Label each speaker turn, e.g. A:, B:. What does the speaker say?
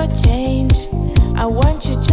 A: never change. I want you to